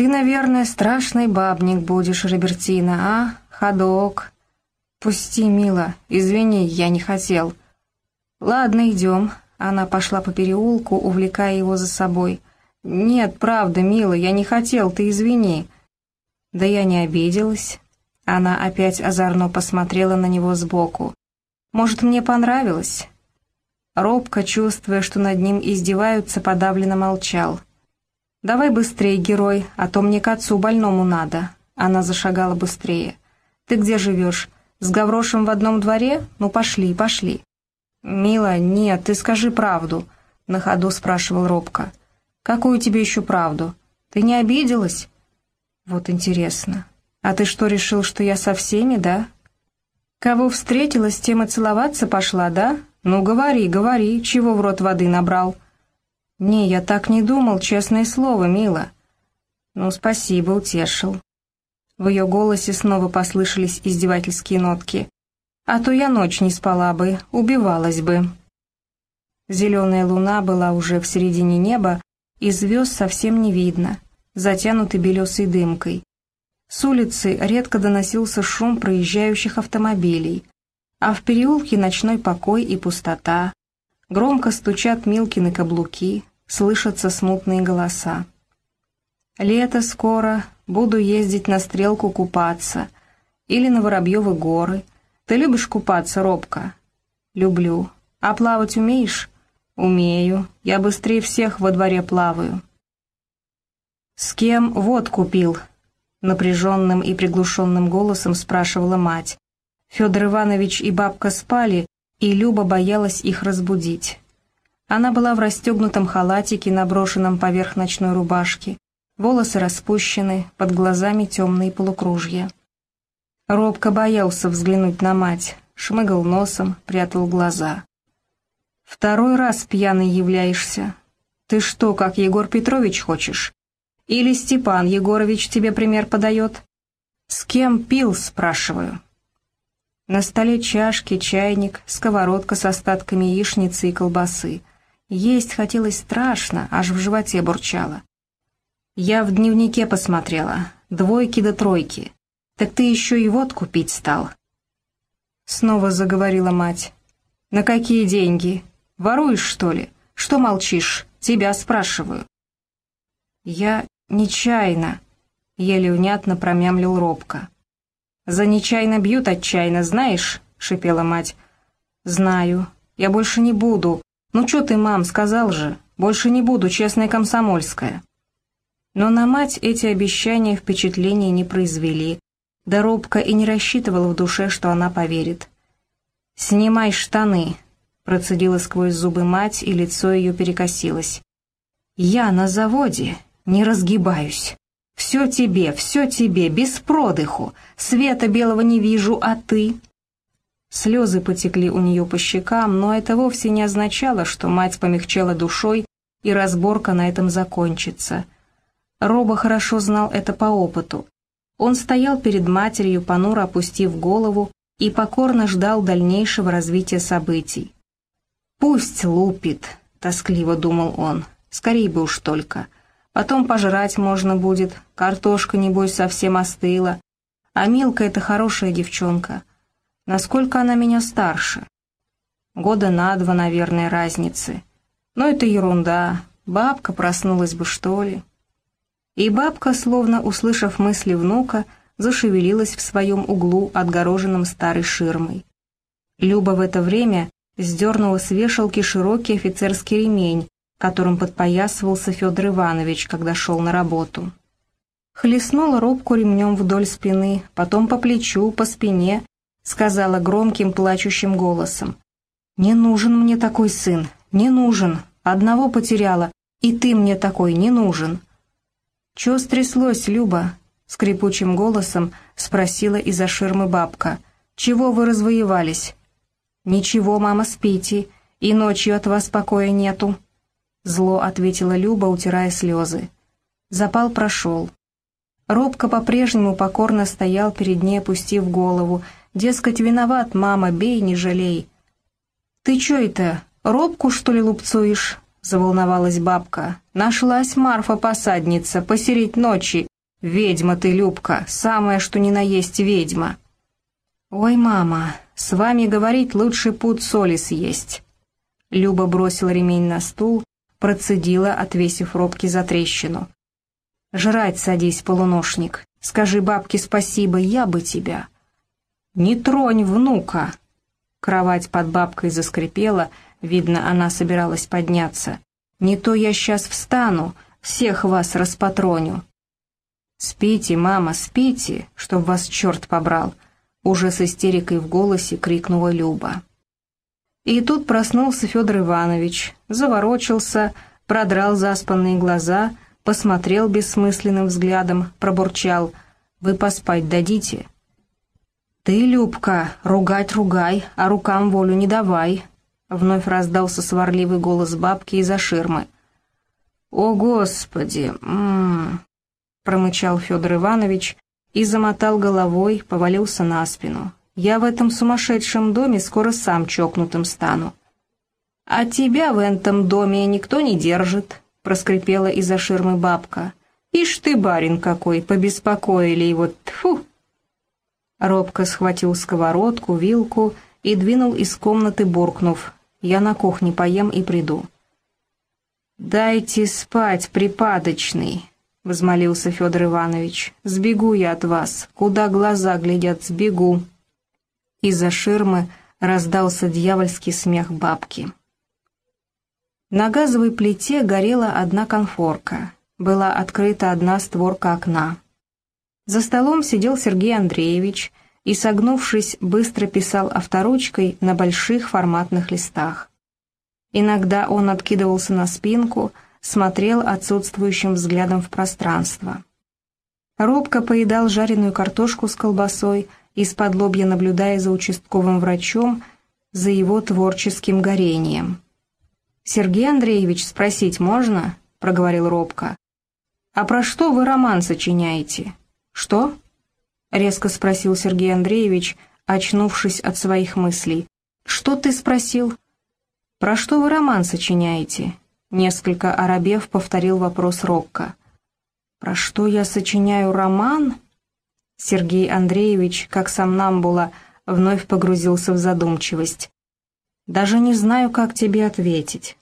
«Ты, наверное, страшный бабник будешь, Робертина, а? Ходок?» «Пусти, мила, извини, я не хотел». «Ладно, идем». Она пошла по переулку, увлекая его за собой. «Нет, правда, мила, я не хотел, ты извини». «Да я не обиделась». Она опять озорно посмотрела на него сбоку. «Может, мне понравилось?» Робко, чувствуя, что над ним издеваются, подавленно молчал. «Давай быстрее, герой, а то мне к отцу больному надо». Она зашагала быстрее. «Ты где живешь? С Гаврошем в одном дворе? Ну, пошли, пошли». «Мила, нет, ты скажи правду», — на ходу спрашивал робко. «Какую тебе еще правду? Ты не обиделась?» «Вот интересно. А ты что, решил, что я со всеми, да?» «Кого встретила, с тем и целоваться пошла, да? Ну, говори, говори, чего в рот воды набрал?» «Не, я так не думал, честное слово, мила». «Ну, спасибо, утешил». В ее голосе снова послышались издевательские нотки. «А то я ночь не спала бы, убивалась бы». Зеленая луна была уже в середине неба, и звезд совсем не видно, затянуты белесой дымкой. С улицы редко доносился шум проезжающих автомобилей, а в переулке ночной покой и пустота. Громко стучат Милкины каблуки, слышатся смутные голоса. «Лето скоро, буду ездить на стрелку купаться. Или на Воробьевы горы. Ты любишь купаться, Робко?» «Люблю. А плавать умеешь?» «Умею. Я быстрее всех во дворе плаваю». «С кем вот купил?» Напряженным и приглушенным голосом спрашивала мать. Федор Иванович и бабка спали, и Люба боялась их разбудить. Она была в расстегнутом халатике, наброшенном поверх ночной рубашки. Волосы распущены, под глазами темные полукружья. Робко боялся взглянуть на мать, шмыгал носом, прятал глаза. «Второй раз пьяный являешься. Ты что, как Егор Петрович хочешь? Или Степан Егорович тебе пример подает?» «С кем пил?» — спрашиваю. На столе чашки, чайник, сковородка с остатками яичницы и колбасы. Есть хотелось страшно, аж в животе бурчало. Я в дневнике посмотрела. Двойки до тройки. Так ты еще и водку пить стал. Снова заговорила мать. На какие деньги? Воруешь, что ли? Что молчишь? Тебя спрашиваю. Я нечаянно, еле внятно промямлил робко. «За нечаянно бьют отчаянно, знаешь?» — шипела мать. «Знаю. Я больше не буду. «Ну что ты, мам, сказал же, больше не буду, честная комсомольская». Но на мать эти обещания впечатления не произвели, да робко и не рассчитывала в душе, что она поверит. «Снимай штаны», — процедила сквозь зубы мать, и лицо ее перекосилось. «Я на заводе не разгибаюсь. Все тебе, все тебе, без продыху. Света белого не вижу, а ты...» Слезы потекли у нее по щекам, но это вовсе не означало, что мать помягчала душой, и разборка на этом закончится. Роба хорошо знал это по опыту. Он стоял перед матерью, понуро опустив голову, и покорно ждал дальнейшего развития событий. «Пусть лупит», — тоскливо думал он, — «скорей бы уж только. Потом пожрать можно будет, картошка, небось, совсем остыла. А Милка — это хорошая девчонка». Насколько она меня старше? Года на два, наверное, разницы. Но это ерунда. Бабка проснулась бы, что ли? И бабка, словно услышав мысли внука, зашевелилась в своем углу, отгороженном старой ширмой. Люба в это время сдернула с вешалки широкий офицерский ремень, которым подпоясывался Федор Иванович, когда шел на работу. Хлестнула робку ремнем вдоль спины, потом по плечу, по спине, сказала громким плачущим голосом. «Не нужен мне такой сын, не нужен. Одного потеряла, и ты мне такой не нужен». «Чё стряслось, Люба?» — скрипучим голосом спросила из-за ширмы бабка. «Чего вы развоевались?» «Ничего, мама, спите, и ночью от вас покоя нету». Зло ответила Люба, утирая слезы. Запал прошел. Робко по-прежнему покорно стоял перед ней, опустив голову, Дескать, виноват, мама, бей, не жалей. «Ты чё это, робку, что ли, лупцуешь?» — заволновалась бабка. «Нашлась Марфа-посадница посереть ночи, «Ведьма ты, Любка, самое что ни на есть ведьма!» «Ой, мама, с вами говорить лучше пуд соли съесть!» Люба бросила ремень на стул, процедила, отвесив робки за трещину. «Жрать садись, полуношник, скажи бабке спасибо, я бы тебя!» «Не тронь внука!» Кровать под бабкой заскрипела, видно, она собиралась подняться. «Не то я сейчас встану, всех вас распатроню!» «Спите, мама, спите, чтоб вас черт побрал!» Уже с истерикой в голосе крикнула Люба. И тут проснулся Федор Иванович, заворочился, продрал заспанные глаза, посмотрел бессмысленным взглядом, пробурчал. «Вы поспать дадите?» «Ты, Любка, ругать ругай, а рукам волю не давай», — вновь раздался сварливый голос бабки из-за ширмы. «О, Господи!» м -м -м промычал Федор Иванович и замотал головой, повалился на спину. «Я в этом сумасшедшем доме скоро сам чокнутым стану». «А тебя в этом доме никто не держит», — проскрипела из-за ширмы бабка. «Ишь ты, барин какой, побеспокоили его, тфу!» Робко схватил сковородку, вилку и двинул из комнаты, буркнув. «Я на кухне поем и приду». «Дайте спать, припадочный», — возмолился Федор Иванович. «Сбегу я от вас. Куда глаза глядят, сбегу». Из-за ширмы раздался дьявольский смех бабки. На газовой плите горела одна конфорка. Была открыта одна створка окна. За столом сидел Сергей Андреевич и, согнувшись, быстро писал авторучкой на больших форматных листах. Иногда он откидывался на спинку — смотрел отсутствующим взглядом в пространство. Робко поедал жареную картошку с колбасой, из-под лобья наблюдая за участковым врачом, за его творческим горением. «Сергей Андреевич, спросить можно?» — проговорил Робко. «А про что вы роман сочиняете?» «Что?» — резко спросил Сергей Андреевич, очнувшись от своих мыслей. «Что ты спросил?» «Про что вы роман сочиняете?» Несколько оробев повторил вопрос Рокко. «Про что я сочиняю роман?» Сергей Андреевич, как сам Намбула, вновь погрузился в задумчивость. «Даже не знаю, как тебе ответить».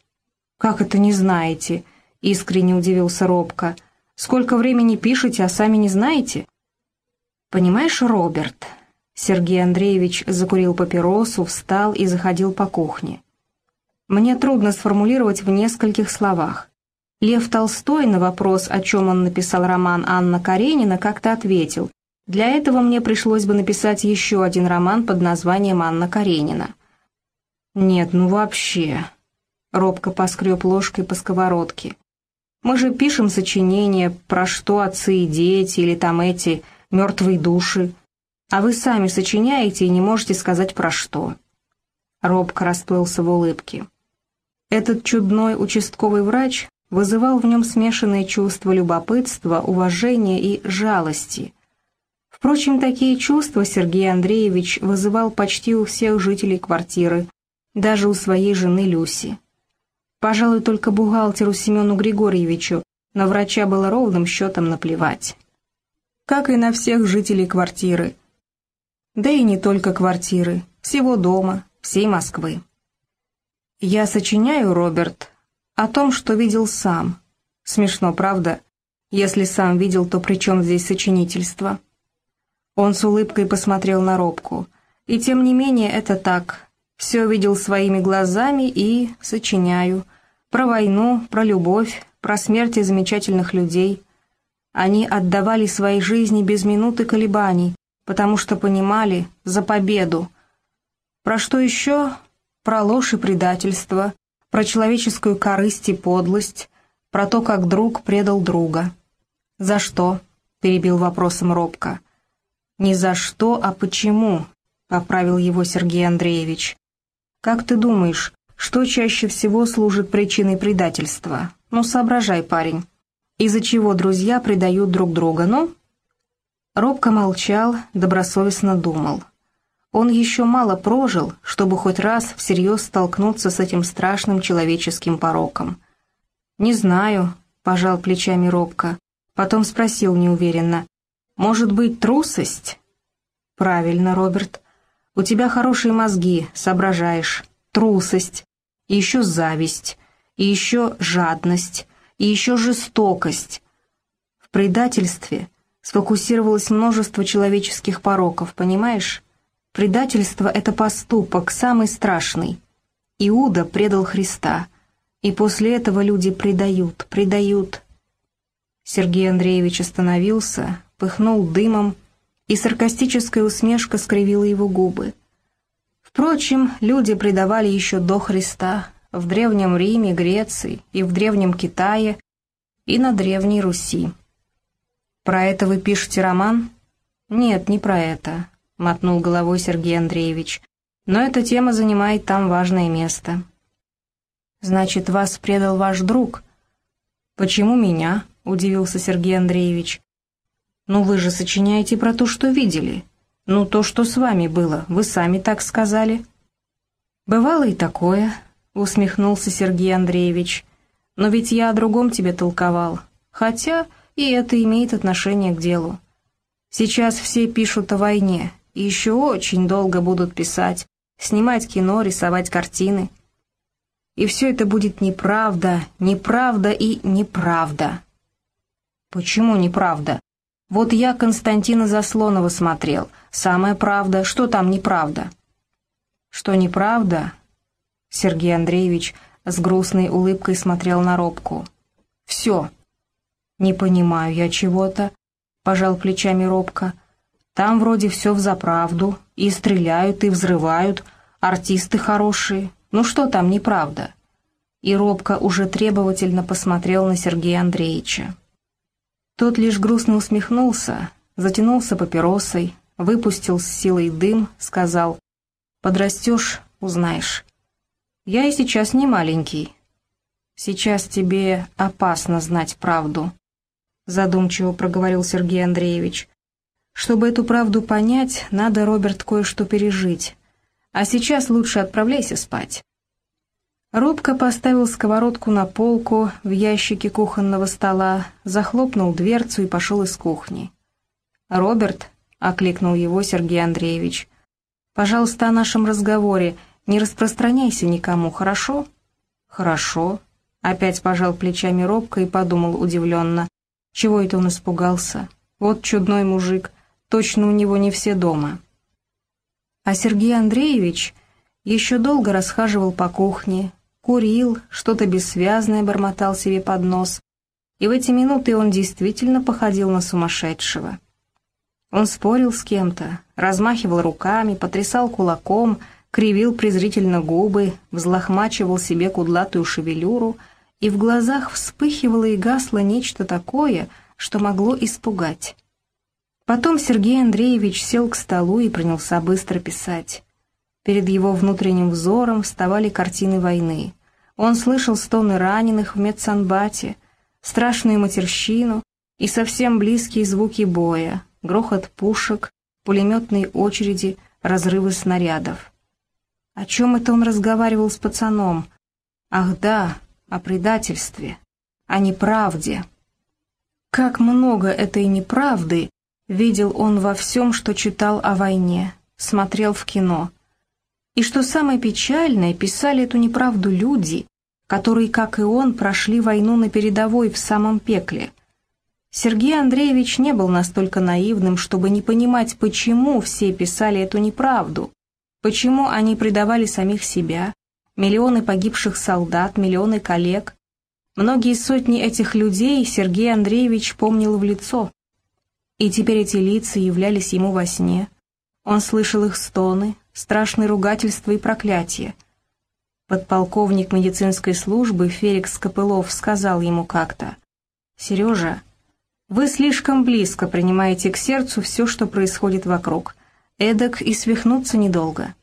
«Как это не знаете?» — искренне удивился Робко. «Сколько времени пишете, а сами не знаете?» «Понимаешь, Роберт...» Сергей Андреевич закурил папиросу, встал и заходил по кухне мне трудно сформулировать в нескольких словах. Лев Толстой на вопрос, о чем он написал роман Анна Каренина, как-то ответил. Для этого мне пришлось бы написать еще один роман под названием «Анна Каренина». «Нет, ну вообще...» Робко поскреб ложкой по сковородке. «Мы же пишем сочинения, про что отцы и дети, или там эти мертвые души. А вы сами сочиняете и не можете сказать про что». Робко расплылся в улыбке. Этот чудной участковый врач вызывал в нем смешанные чувства любопытства, уважения и жалости. Впрочем, такие чувства Сергей Андреевич вызывал почти у всех жителей квартиры, даже у своей жены Люси. Пожалуй, только бухгалтеру Семену Григорьевичу на врача было ровным счетом наплевать. Как и на всех жителей квартиры. Да и не только квартиры, всего дома, всей Москвы. «Я сочиняю, Роберт, о том, что видел сам. Смешно, правда? Если сам видел, то при чем здесь сочинительство?» Он с улыбкой посмотрел на Робку. «И тем не менее это так. Все видел своими глазами и сочиняю. Про войну, про любовь, про смерти замечательных людей. Они отдавали свои жизни без минуты колебаний, потому что понимали за победу. Про что еще? про ложь и предательство, про человеческую корысть и подлость, про то, как друг предал друга. «За что?» — перебил вопросом робко. «Не за что, а почему?» — поправил его Сергей Андреевич. «Как ты думаешь, что чаще всего служит причиной предательства? Ну, соображай, парень. Из-за чего друзья предают друг друга, ну?» Робко молчал, добросовестно думал. Он еще мало прожил, чтобы хоть раз всерьез столкнуться с этим страшным человеческим пороком. «Не знаю», — пожал плечами робко, — Потом спросил неуверенно. «Может быть, трусость?» «Правильно, Роберт. У тебя хорошие мозги, соображаешь. Трусость. И еще зависть. И еще жадность. И еще жестокость. В предательстве сфокусировалось множество человеческих пороков, понимаешь? Предательство — это поступок, самый страшный. Иуда предал Христа. И после этого люди предают, предают, Сергей Андреевич остановился, пыхнул дымом, и саркастическая усмешка скривила его губы. Впрочем, люди предавали еще до Христа, в Древнем Риме, Греции и в Древнем Китае, и на Древней Руси. «Про это вы пишете роман?» «Нет, не про это», — мотнул головой Сергей Андреевич. «Но эта тема занимает там важное место». «Значит, вас предал ваш друг?» «Почему меня?» удивился Сергей Андреевич. «Ну вы же сочиняете про то, что видели. Ну то, что с вами было, вы сами так сказали». «Бывало и такое», — усмехнулся Сергей Андреевич. «Но ведь я о другом тебе толковал. Хотя и это имеет отношение к делу. Сейчас все пишут о войне, и еще очень долго будут писать, снимать кино, рисовать картины. И все это будет неправда, неправда и неправда. «Почему неправда? Вот я Константина Заслонова смотрел. Самая правда. Что там неправда?» «Что неправда?» Сергей Андреевич с грустной улыбкой смотрел на Робку. «Все». «Не понимаю я чего-то», — пожал плечами Робка. «Там вроде все взаправду, и стреляют, и взрывают, артисты хорошие. Ну что там неправда?» И Робка уже требовательно посмотрел на Сергея Андреевича. Тот лишь грустно усмехнулся, затянулся папиросой, выпустил с силой дым, сказал «Подрастешь, узнаешь». «Я и сейчас не маленький. Сейчас тебе опасно знать правду», задумчиво проговорил Сергей Андреевич. «Чтобы эту правду понять, надо, Роберт, кое-что пережить. А сейчас лучше отправляйся спать». Робко поставил сковородку на полку в ящике кухонного стола, захлопнул дверцу и пошел из кухни. «Роберт», — окликнул его Сергей Андреевич, — «пожалуйста, о нашем разговоре не распространяйся никому, хорошо?» «Хорошо», — опять пожал плечами Робко и подумал удивленно. Чего это он испугался? Вот чудной мужик, точно у него не все дома. А Сергей Андреевич еще долго расхаживал по кухне, курил, что-то бессвязное бормотал себе под нос, и в эти минуты он действительно походил на сумасшедшего. Он спорил с кем-то, размахивал руками, потрясал кулаком, кривил презрительно губы, взлохмачивал себе кудлатую шевелюру, и в глазах вспыхивало и гасло нечто такое, что могло испугать. Потом Сергей Андреевич сел к столу и принялся быстро писать. Перед его внутренним взором вставали картины войны. Он слышал стоны раненых в медсанбате, страшную матерщину и совсем близкие звуки боя, грохот пушек, пулеметные очереди, разрывы снарядов. О чем это он разговаривал с пацаном? Ах да, о предательстве, о неправде. Как много этой неправды видел он во всем, что читал о войне, смотрел в кино — и что самое печальное, писали эту неправду люди, которые, как и он, прошли войну на передовой в самом пекле. Сергей Андреевич не был настолько наивным, чтобы не понимать, почему все писали эту неправду, почему они предавали самих себя, миллионы погибших солдат, миллионы коллег. Многие сотни этих людей Сергей Андреевич помнил в лицо, и теперь эти лица являлись ему во сне. Он слышал их стоны, страшные ругательства и проклятия. Подполковник медицинской службы Феликс Копылов сказал ему как-то, «Сережа, вы слишком близко принимаете к сердцу все, что происходит вокруг. Эдак и свихнуться недолго».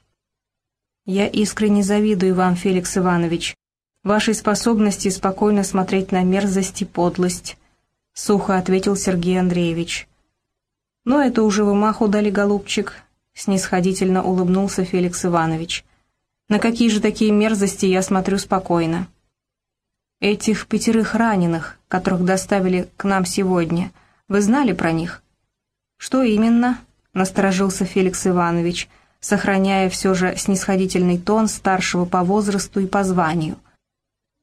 «Я искренне завидую вам, Феликс Иванович, вашей способности спокойно смотреть на мерзость и подлость», — сухо ответил Сергей Андреевич. «Но это уже вы маху дали, голубчик, снисходительно улыбнулся Феликс Иванович. «На какие же такие мерзости я смотрю спокойно?» Этих пятерых раненых, которых доставили к нам сегодня, вы знали про них?» «Что именно?» — насторожился Феликс Иванович, сохраняя все же снисходительный тон старшего по возрасту и по званию.